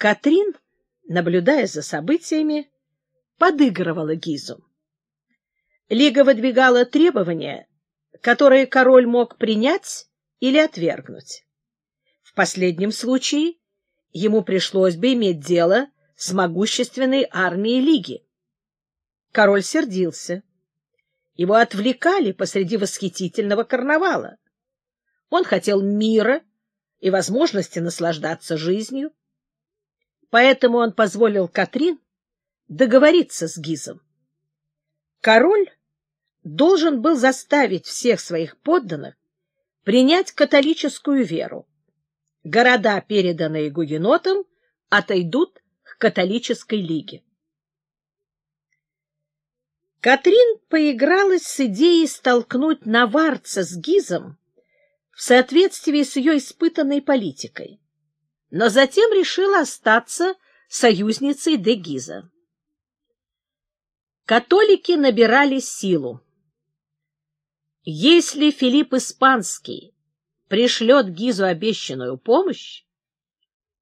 Катрин, наблюдая за событиями, подыгрывала Гизу. Лига выдвигала требования, которые король мог принять или отвергнуть. В последнем случае ему пришлось бы иметь дело с могущественной армией Лиги. Король сердился. Его отвлекали посреди восхитительного карнавала. Он хотел мира и возможности наслаждаться жизнью. Поэтому он позволил Катрин договориться с Гизом. Король должен был заставить всех своих подданных принять католическую веру. Города, переданные гугенотам, отойдут к католической лиге. Катрин поигралась с идеей столкнуть наварца с Гизом в соответствии с ее испытанной политикой, но затем решила остаться союзницей де Гиза. Католики набирали силу. Если Филипп Испанский пришлет Гизу обещанную помощь,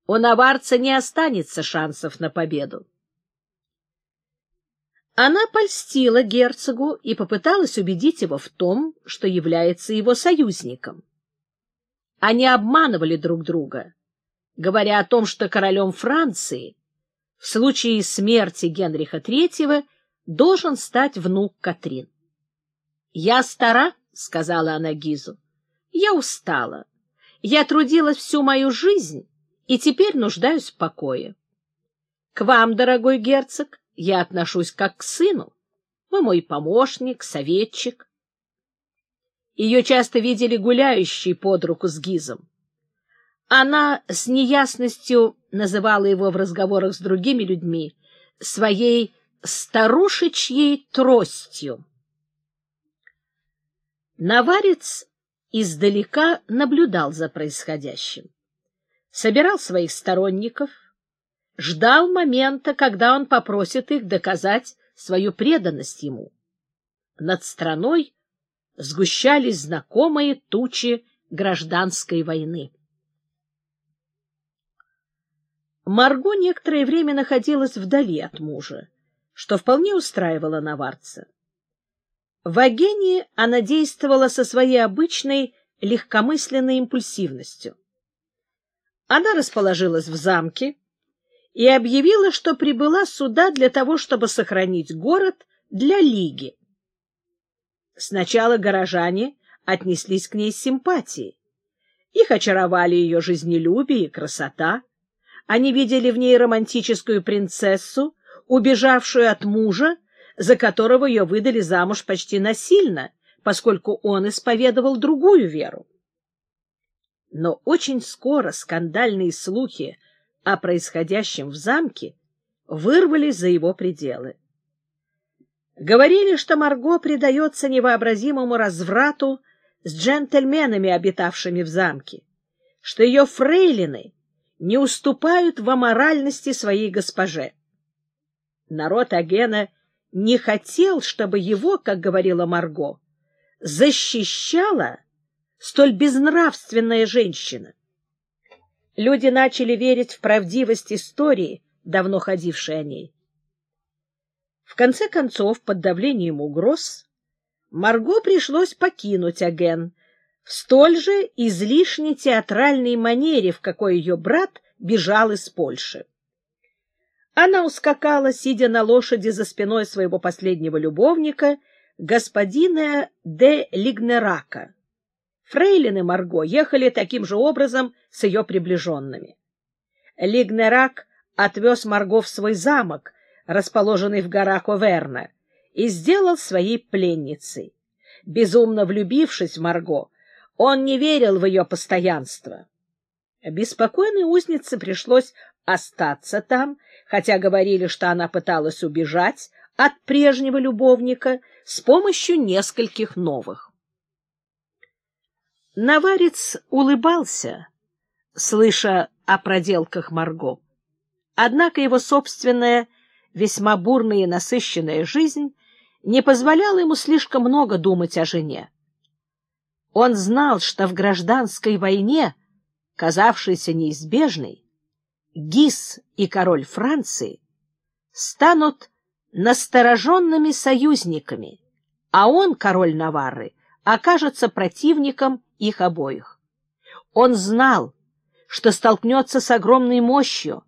у наварца не останется шансов на победу. Она польстила герцогу и попыталась убедить его в том, что является его союзником. Они обманывали друг друга, говоря о том, что королем Франции в случае смерти Генриха III должен стать внук Катрин. «Я стара», — сказала она Гизу, — «я устала. Я трудилась всю мою жизнь и теперь нуждаюсь в покое. К вам, дорогой герцог, я отношусь как к сыну. Вы мой помощник, советчик. Ее часто видели гуляющей под руку с Гизом. Она с неясностью называла его в разговорах с другими людьми своей старушечьей тростью. Наварец издалека наблюдал за происходящим, собирал своих сторонников — ждал момента, когда он попросит их доказать свою преданность ему. Над страной сгущались знакомые тучи гражданской войны. Марго некоторое время находилась вдали от мужа, что вполне устраивало наварца. В Агении она действовала со своей обычной легкомысленной импульсивностью. Она расположилась в замке, и объявила, что прибыла сюда для того, чтобы сохранить город для Лиги. Сначала горожане отнеслись к ней с симпатией. Их очаровали ее жизнелюбие и красота. Они видели в ней романтическую принцессу, убежавшую от мужа, за которого ее выдали замуж почти насильно, поскольку он исповедовал другую веру. Но очень скоро скандальные слухи о происходящем в замке вырвались за его пределы. Говорили, что Марго предается невообразимому разврату с джентльменами, обитавшими в замке, что ее фрейлины не уступают в аморальности своей госпоже. Народ Агена не хотел, чтобы его, как говорила Марго, защищала столь безнравственная женщина люди начали верить в правдивость истории, давно ходившей о ней. В конце концов, под давлением угроз, Марго пришлось покинуть Аген в столь же излишней театральной манере, в какой ее брат бежал из Польши. Она ускакала, сидя на лошади за спиной своего последнего любовника, господина де Лигнерака. Фрейлины Марго ехали таким же образом с ее приближенными. Лигнерак отвез Марго в свой замок, расположенный в горах Оверна, и сделал своей пленницей. Безумно влюбившись в Марго, он не верил в ее постоянство. Беспокойной узнице пришлось остаться там, хотя говорили, что она пыталась убежать от прежнего любовника с помощью нескольких новых. Наварец улыбался, слыша о проделках Марго. Однако его собственная, весьма бурная и насыщенная жизнь не позволяла ему слишком много думать о жене. Он знал, что в гражданской войне, казавшейся неизбежной, Гис и король Франции станут настороженными союзниками, а он, король Наварры, окажется противником их обоих. Он знал, что столкнется с огромной мощью,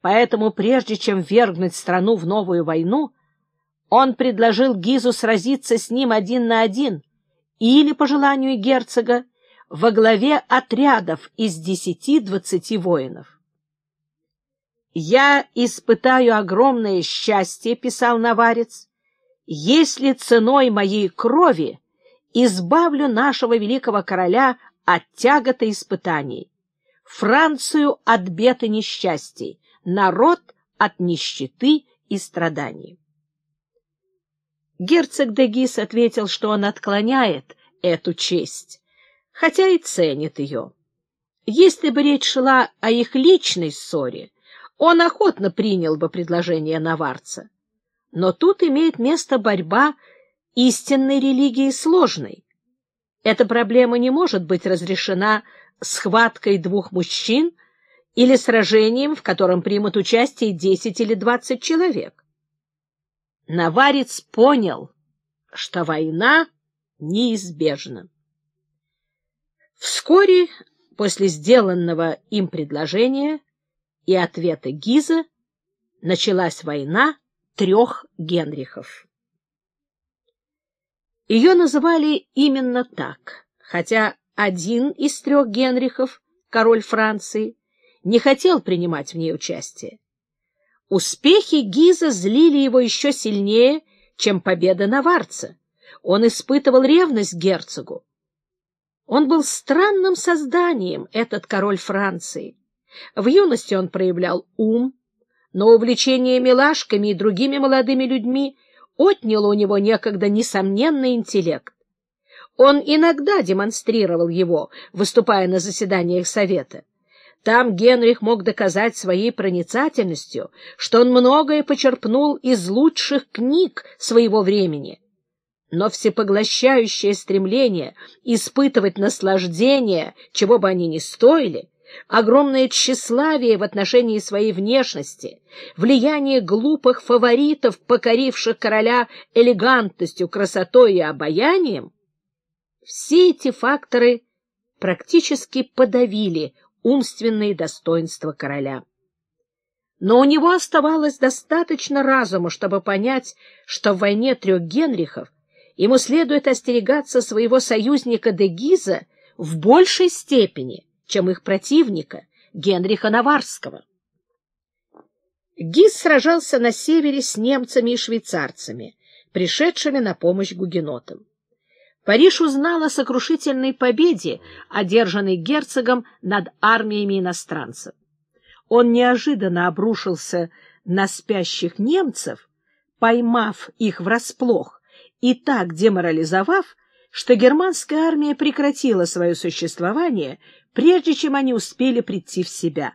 поэтому прежде чем вергнуть страну в новую войну, он предложил Гизу сразиться с ним один на один или, по желанию герцога, во главе отрядов из десяти-двадцати воинов. «Я испытаю огромное счастье», — писал Наварец, «если ценой моей крови избавлю нашего великого короля от тяготы испытаний, Францию от бед и несчастий, народ от нищеты и страданий». Герцог Дегис ответил, что он отклоняет эту честь, хотя и ценит ее. Если бы речь шла о их личной ссоре, он охотно принял бы предложение наварца. Но тут имеет место борьба истинной религии сложной. Эта проблема не может быть разрешена схваткой двух мужчин или сражением, в котором примут участие десять или двадцать человек. Наварец понял, что война неизбежна. Вскоре после сделанного им предложения и ответа Гиза началась война трех Генрихов. Ее называли именно так, хотя один из трех Генрихов, король Франции, не хотел принимать в ней участие. Успехи Гиза злили его еще сильнее, чем победа Наварца. Он испытывал ревность герцогу. Он был странным созданием, этот король Франции. В юности он проявлял ум, но увлечение милашками и другими молодыми людьми отняло у него некогда несомненный интеллект. Он иногда демонстрировал его, выступая на заседаниях Совета. Там Генрих мог доказать своей проницательностью, что он многое почерпнул из лучших книг своего времени. Но всепоглощающее стремление испытывать наслаждение, чего бы они ни стоили, огромное тщеславие в отношении своей внешности, влияние глупых фаворитов, покоривших короля элегантностью, красотой и обаянием, все эти факторы практически подавили умственные достоинства короля. Но у него оставалось достаточно разума, чтобы понять, что в войне трех Генрихов ему следует остерегаться своего союзника Дегиза в большей степени, чем их противника Генриха Наварского. Гиз сражался на севере с немцами и швейцарцами, пришедшими на помощь гугенотам. Париж узнал о сокрушительной победе, одержанной герцогом над армиями иностранцев. Он неожиданно обрушился на спящих немцев, поймав их врасплох и так деморализовав, что германская армия прекратила свое существование, прежде чем они успели прийти в себя.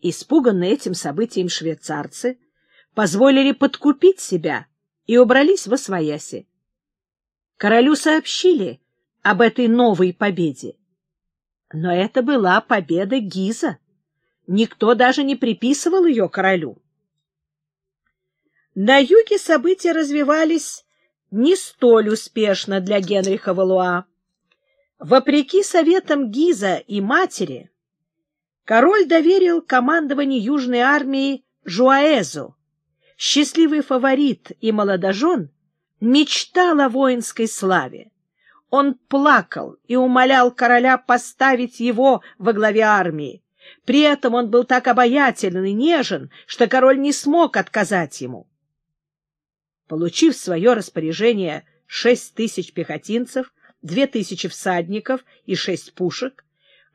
Испуганные этим событием швейцарцы позволили подкупить себя и убрались во свояси. Королю сообщили об этой новой победе. Но это была победа Гиза. Никто даже не приписывал ее королю. На юге события развивались не столь успешно для Генриха Валуа. Вопреки советам Гиза и матери, король доверил командование Южной армии Жуаэзу. Счастливый фаворит и молодожен мечтал о воинской славе. Он плакал и умолял короля поставить его во главе армии. При этом он был так обаятелен и нежен, что король не смог отказать ему. Получив в свое распоряжение шесть тысяч пехотинцев, две тысячи всадников и шесть пушек,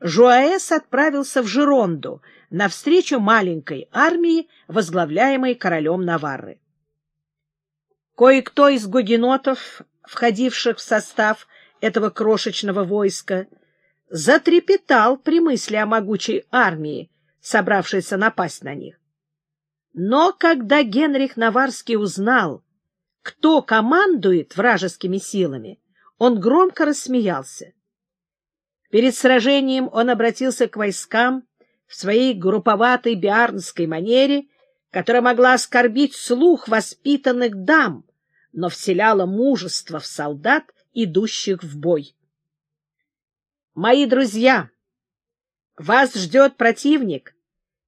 Жуаэс отправился в Жеронду навстречу маленькой армии, возглавляемой королем Наварры. Кое-кто из гугенотов, входивших в состав этого крошечного войска, затрепетал при мысли о могучей армии, собравшейся напасть на них. Но когда Генрих Наварский узнал, кто командует вражескими силами, он громко рассмеялся. Перед сражением он обратился к войскам в своей групповатой биарнской манере, которая могла оскорбить слух воспитанных дам, но вселяла мужество в солдат, идущих в бой. «Мои друзья, вас ждет противник,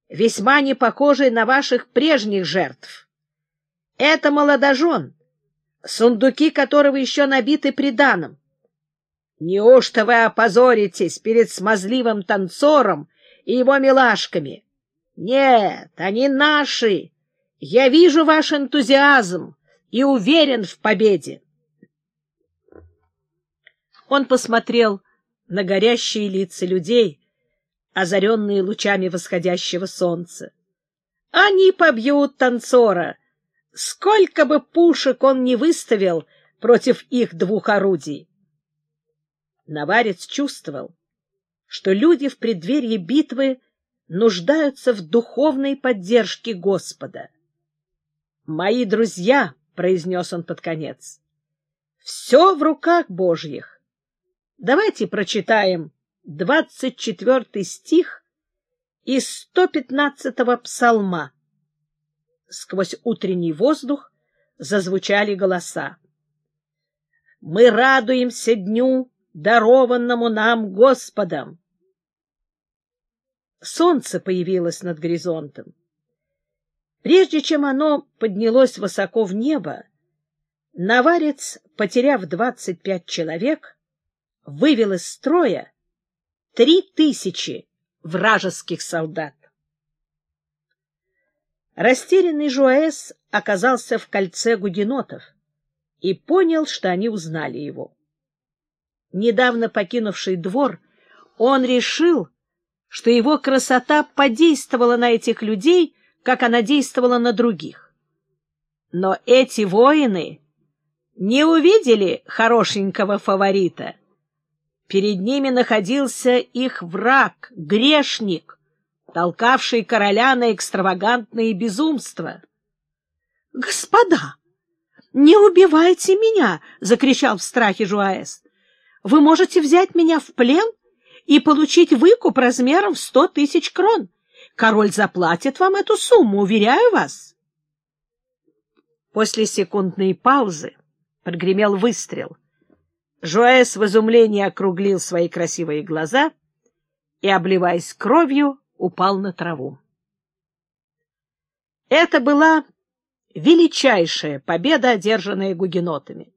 весьма не похожий на ваших прежних жертв. Это молодожен, сундуки которого еще набиты приданым. Неужто вы опозоритесь перед смазливым танцором и его милашками? Нет, они наши. Я вижу ваш энтузиазм и уверен в победе. Он посмотрел на горящие лица людей, озаренные лучами восходящего солнца. Они побьют танцора. Сколько бы пушек он не выставил против их двух орудий. Наварец чувствовал, что люди в преддверии битвы нуждаются в духовной поддержке Господа. «Мои друзья», — произнес он под конец, — «все в руках Божьих. Давайте прочитаем двадцать четвертый стих из 115-го псалма. Сквозь утренний воздух зазвучали голоса. «Мы радуемся дню, дарованному нам Господом. Солнце появилось над горизонтом. Прежде чем оно поднялось высоко в небо, Наварец, потеряв двадцать пять человек, вывел из строя три тысячи вражеских солдат. Растерянный Жуэс оказался в кольце гугенотов и понял, что они узнали его недавно покинувший двор, он решил, что его красота подействовала на этих людей, как она действовала на других. Но эти воины не увидели хорошенького фаворита. Перед ними находился их враг, грешник, толкавший короля на экстравагантные безумства. — Господа, не убивайте меня! — закричал в страхе Жуаэс. Вы можете взять меня в плен и получить выкуп размером в сто тысяч крон. Король заплатит вам эту сумму, уверяю вас. После секундной паузы прогремел выстрел. Жуэс в изумлении округлил свои красивые глаза и, обливаясь кровью, упал на траву. Это была величайшая победа, одержанная гугенотами.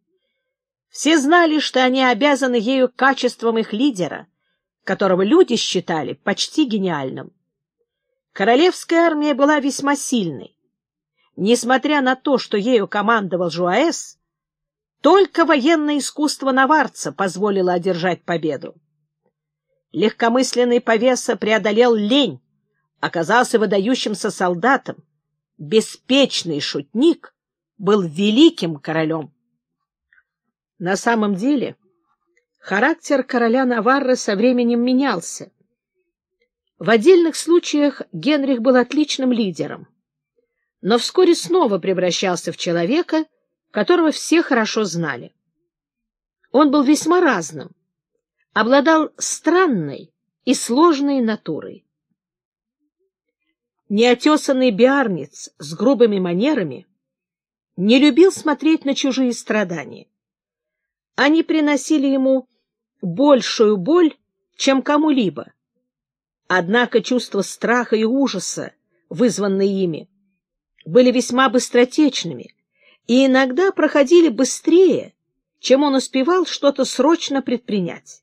Все знали, что они обязаны ею качеством их лидера, которого люди считали почти гениальным. Королевская армия была весьма сильной. Несмотря на то, что ею командовал Жуаэс, только военное искусство наварца позволило одержать победу. Легкомысленный повеса преодолел лень, оказался выдающимся солдатом. Беспечный шутник был великим королем. На самом деле, характер короля Наварры со временем менялся. В отдельных случаях Генрих был отличным лидером, но вскоре снова превращался в человека, которого все хорошо знали. Он был весьма разным, обладал странной и сложной натурой. Неотесанный биарниц с грубыми манерами не любил смотреть на чужие страдания. Они приносили ему большую боль, чем кому-либо. Однако чувства страха и ужаса, вызванные ими, были весьма быстротечными и иногда проходили быстрее, чем он успевал что-то срочно предпринять.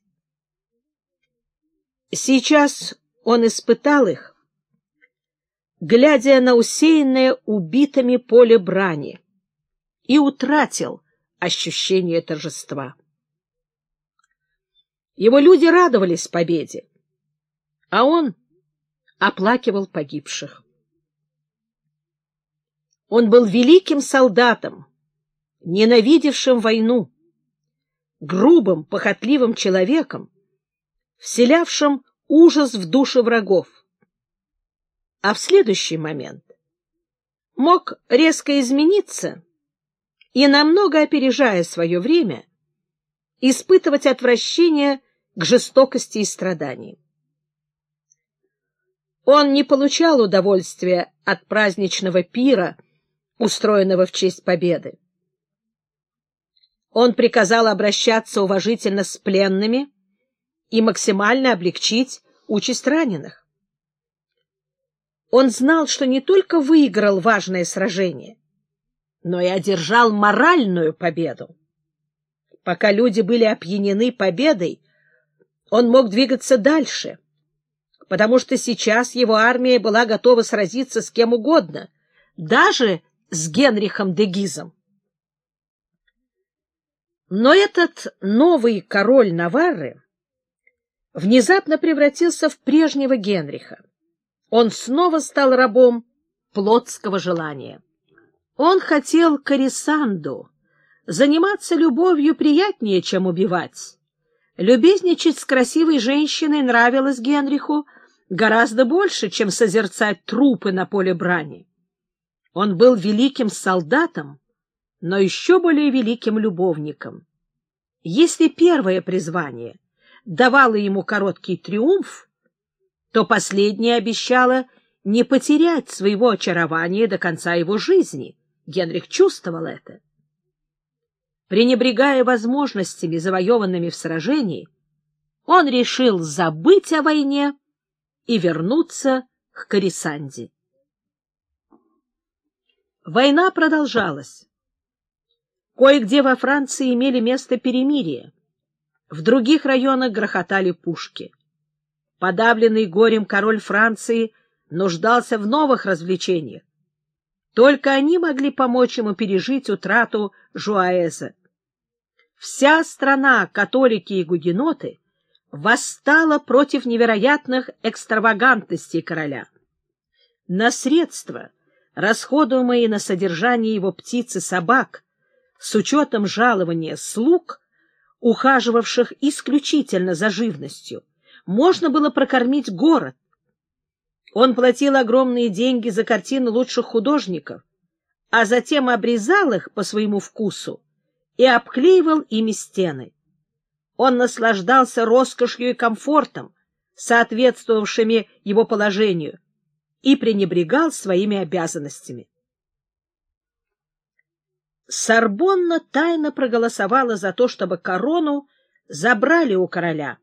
Сейчас он испытал их, глядя на усеянное убитыми поле брани, и утратил ощущение торжества. Его люди радовались победе, а он оплакивал погибших. Он был великим солдатом, ненавидевшим войну, грубым, похотливым человеком, вселявшим ужас в души врагов. А в следующий момент мог резко измениться и, намного опережая свое время, испытывать отвращение к жестокости и страданиям. Он не получал удовольствия от праздничного пира, устроенного в честь победы. Он приказал обращаться уважительно с пленными и максимально облегчить участь раненых. Он знал, что не только выиграл важное сражение, но и одержал моральную победу. Пока люди были опьянены победой, он мог двигаться дальше, потому что сейчас его армия была готова сразиться с кем угодно, даже с Генрихом де Гизом. Но этот новый король Наварры внезапно превратился в прежнего Генриха. Он снова стал рабом плотского желания. Он хотел Корисанду. Заниматься любовью приятнее, чем убивать. Любезничать с красивой женщиной нравилось Генриху гораздо больше, чем созерцать трупы на поле брани. Он был великим солдатом, но еще более великим любовником. Если первое призвание давало ему короткий триумф, то последнее обещало не потерять своего очарования до конца его жизни. Генрих чувствовал это. Пренебрегая возможностями, завоеванными в сражении, он решил забыть о войне и вернуться к Корисанде. Война продолжалась. Кое-где во Франции имели место перемирия. В других районах грохотали пушки. Подавленный горем король Франции нуждался в новых развлечениях. Только они могли помочь ему пережить утрату Жуаэза. Вся страна, католики и гугеноты, восстала против невероятных экстравагантностей короля. На средства, расходуемые на содержание его птиц и собак, с учетом жалования слуг, ухаживавших исключительно за живностью, можно было прокормить город. Он платил огромные деньги за картины лучших художников, а затем обрезал их по своему вкусу и обклеивал ими стены. Он наслаждался роскошью и комфортом, соответствовавшими его положению, и пренебрегал своими обязанностями. Сорбонна тайно проголосовала за то, чтобы корону забрали у короля,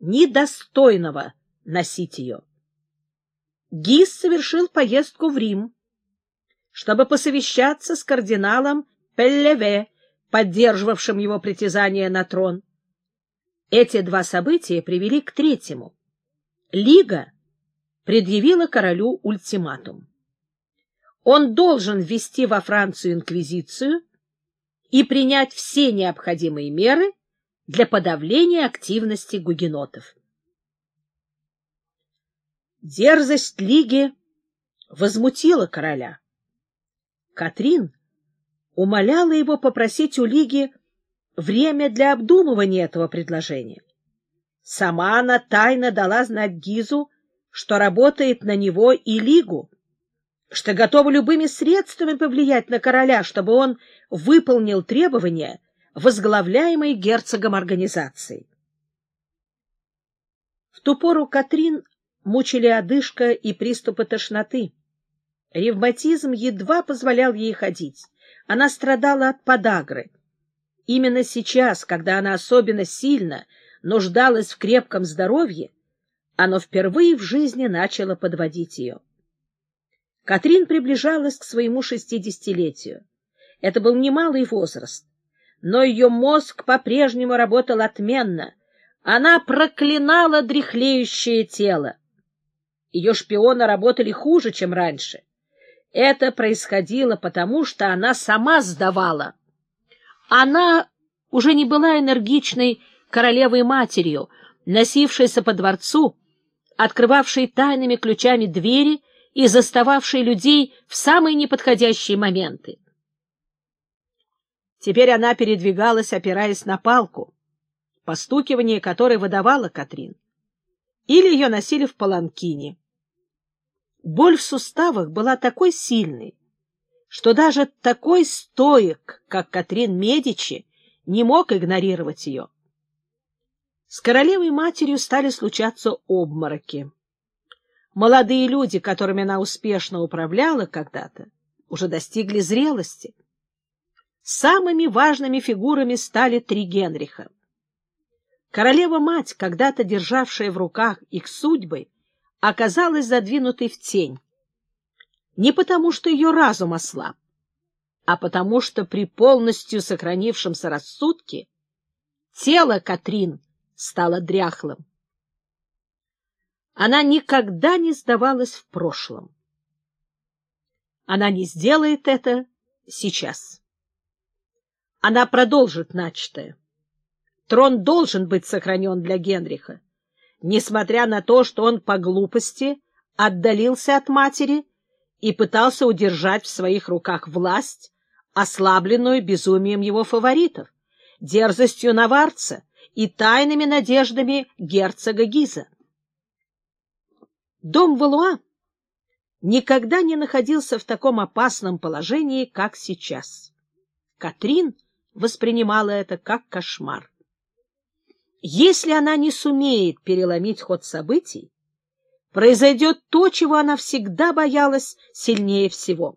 недостойного носить ее. Гис совершил поездку в Рим, чтобы посовещаться с кардиналом Пеллеве, поддерживавшим его притязание на трон. Эти два события привели к третьему. Лига предъявила королю ультиматум он должен ввести во Францию инквизицию и принять все необходимые меры для подавления активности гугенотов. Дерзость Лиги возмутила короля. Катрин умоляла его попросить у Лиги время для обдумывания этого предложения. Сама она тайно дала знать Гизу, что работает на него и Лигу, что готова любыми средствами повлиять на короля, чтобы он выполнил требования, возглавляемой герцогом организации. В ту пору Катрин мучили одышка и приступы тошноты. Ревматизм едва позволял ей ходить. Она страдала от подагры. Именно сейчас, когда она особенно сильно нуждалась в крепком здоровье, оно впервые в жизни начало подводить ее. Катрин приближалась к своему шестидесятилетию. Это был немалый возраст, но ее мозг по-прежнему работал отменно. Она проклинала дряхлеющее тело. Ее шпионы работали хуже, чем раньше. Это происходило потому, что она сама сдавала. Она уже не была энергичной королевой-матерью, носившейся по дворцу, открывавшей тайными ключами двери и застававшей людей в самые неподходящие моменты. Теперь она передвигалась, опираясь на палку, постукивание которой выдавала Катрин, или ее носили в паланкине. Боль в суставах была такой сильной, что даже такой стоек, как Катрин Медичи, не мог игнорировать ее. С королевой матерью стали случаться обмороки. Молодые люди, которыми она успешно управляла когда-то, уже достигли зрелости. Самыми важными фигурами стали три Генриха. Королева-мать, когда-то державшая в руках их судьбы, оказалась задвинутой в тень. Не потому, что ее разум ослаб, а потому, что при полностью сохранившемся рассудке тело Катрин стало дряхлым. Она никогда не сдавалась в прошлом. Она не сделает это сейчас. Она продолжит начатое. Трон должен быть сохранен для Генриха, несмотря на то, что он по глупости отдалился от матери и пытался удержать в своих руках власть, ослабленную безумием его фаворитов, дерзостью наварца и тайными надеждами герцога Гиза. Дом Валуа никогда не находился в таком опасном положении, как сейчас. Катрин воспринимала это как кошмар. Если она не сумеет переломить ход событий, произойдет то, чего она всегда боялась сильнее всего.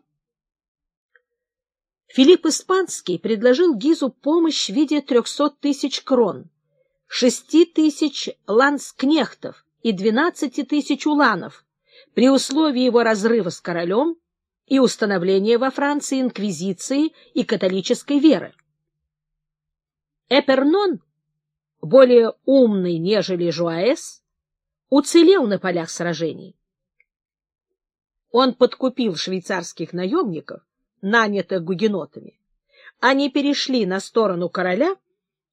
Филипп Испанский предложил Гизу помощь в виде трехсот тысяч крон, шести тысяч ланскнехтов и двенадцати тысяч уланов при условии его разрыва с королем и установления во Франции инквизиции и католической веры. Эпернон, более умный, нежели Жуаэс, уцелел на полях сражений. Он подкупил швейцарских наемников, нанятых гугенотами. Они перешли на сторону короля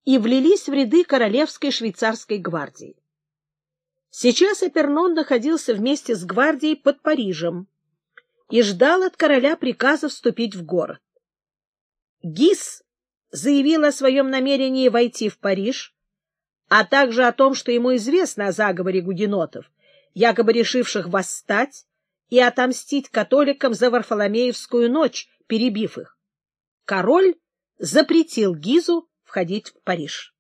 и влились в ряды королевской швейцарской гвардии. Сейчас Эпернон находился вместе с гвардией под Парижем и ждал от короля приказа вступить в город. Гис заявил о своем намерении войти в Париж, а также о том, что ему известно о заговоре гугенотов, якобы решивших восстать и отомстить католикам за Варфоломеевскую ночь, перебив их. Король запретил Гизу входить в Париж.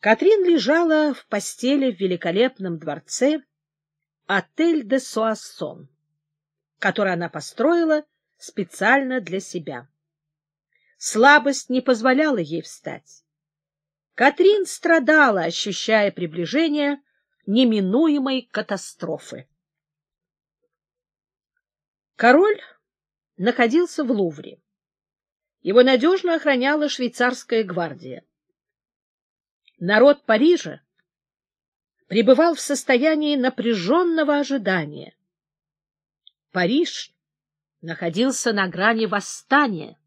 Катрин лежала в постели в великолепном дворце «Отель де Суассон», который она построила специально для себя. Слабость не позволяла ей встать. Катрин страдала, ощущая приближение неминуемой катастрофы. Король находился в Лувре. Его надежно охраняла швейцарская гвардия. Народ Парижа пребывал в состоянии напряженного ожидания. Париж находился на грани восстания.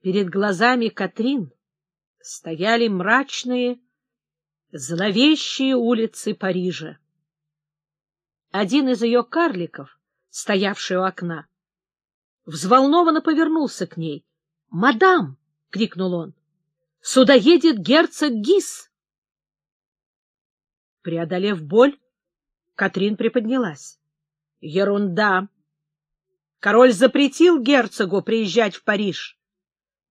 Перед глазами Катрин стояли мрачные, зловещие улицы Парижа. Один из ее карликов, стоявший у окна, взволнованно повернулся к ней. «Мадам!» — крикнул он. «Сюда едет герцог Гис!» Преодолев боль, Катрин приподнялась. «Ерунда! Король запретил герцогу приезжать в Париж.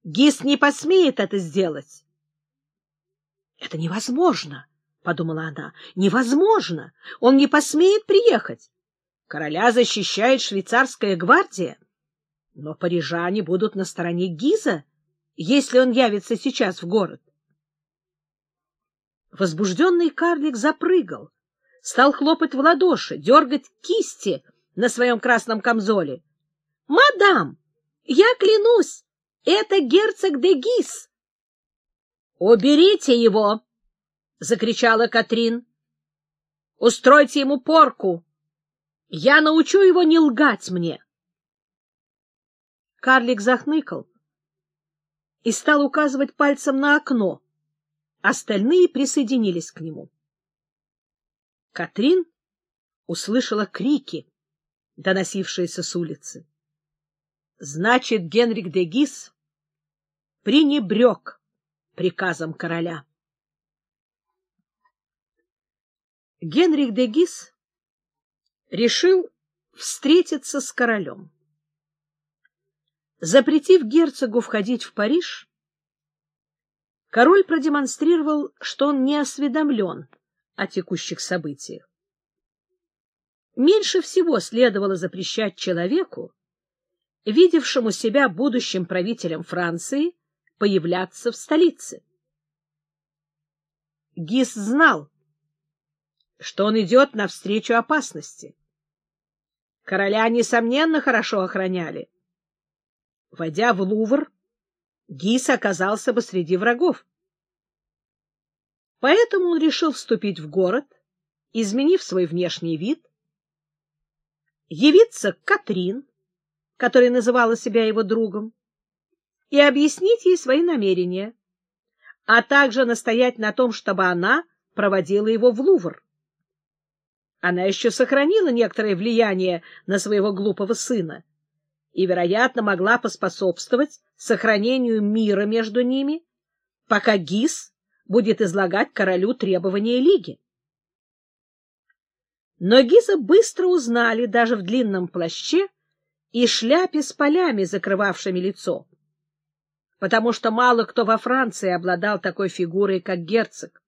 Гис не посмеет это сделать. — Это невозможно, — подумала она. — Невозможно! Он не посмеет приехать. Короля защищает швейцарская гвардия. Но парижане будут на стороне Гиза, если он явится сейчас в город. Возбужденный карлик запрыгал, стал хлопать в ладоши, дергать кисти на своем красном камзоле. — Мадам, я клянусь, это герцог де Гис. — Уберите его! — закричала Катрин. — Устройте ему порку. Я научу его не лгать мне. Карлик захныкал и стал указывать пальцем на окно. Остальные присоединились к нему. Катрин услышала крики, доносившиеся с улицы. Значит, Генрик де Гис пренебрег приказом короля. Генрих де Гис решил встретиться с королем. Запретив герцогу входить в Париж, король продемонстрировал, что он не осведомлен о текущих событиях. Меньше всего следовало запрещать человеку, видевшему себя будущим правителем Франции, появляться в столице. Гис знал, что он идет навстречу опасности. Короля, несомненно, хорошо охраняли. Войдя в Лувр, Гис оказался бы среди врагов. Поэтому он решил вступить в город, изменив свой внешний вид, явиться к Катрин, которая называла себя его другом, и объяснить ей свои намерения, а также настоять на том, чтобы она проводила его в Лувр. Она еще сохранила некоторое влияние на своего глупого сына и, вероятно, могла поспособствовать сохранению мира между ними, пока Гис будет излагать королю требования Лиги. Но Гиза быстро узнали даже в длинном плаще и шляпе с полями, закрывавшими лицо, потому что мало кто во Франции обладал такой фигурой, как герцог.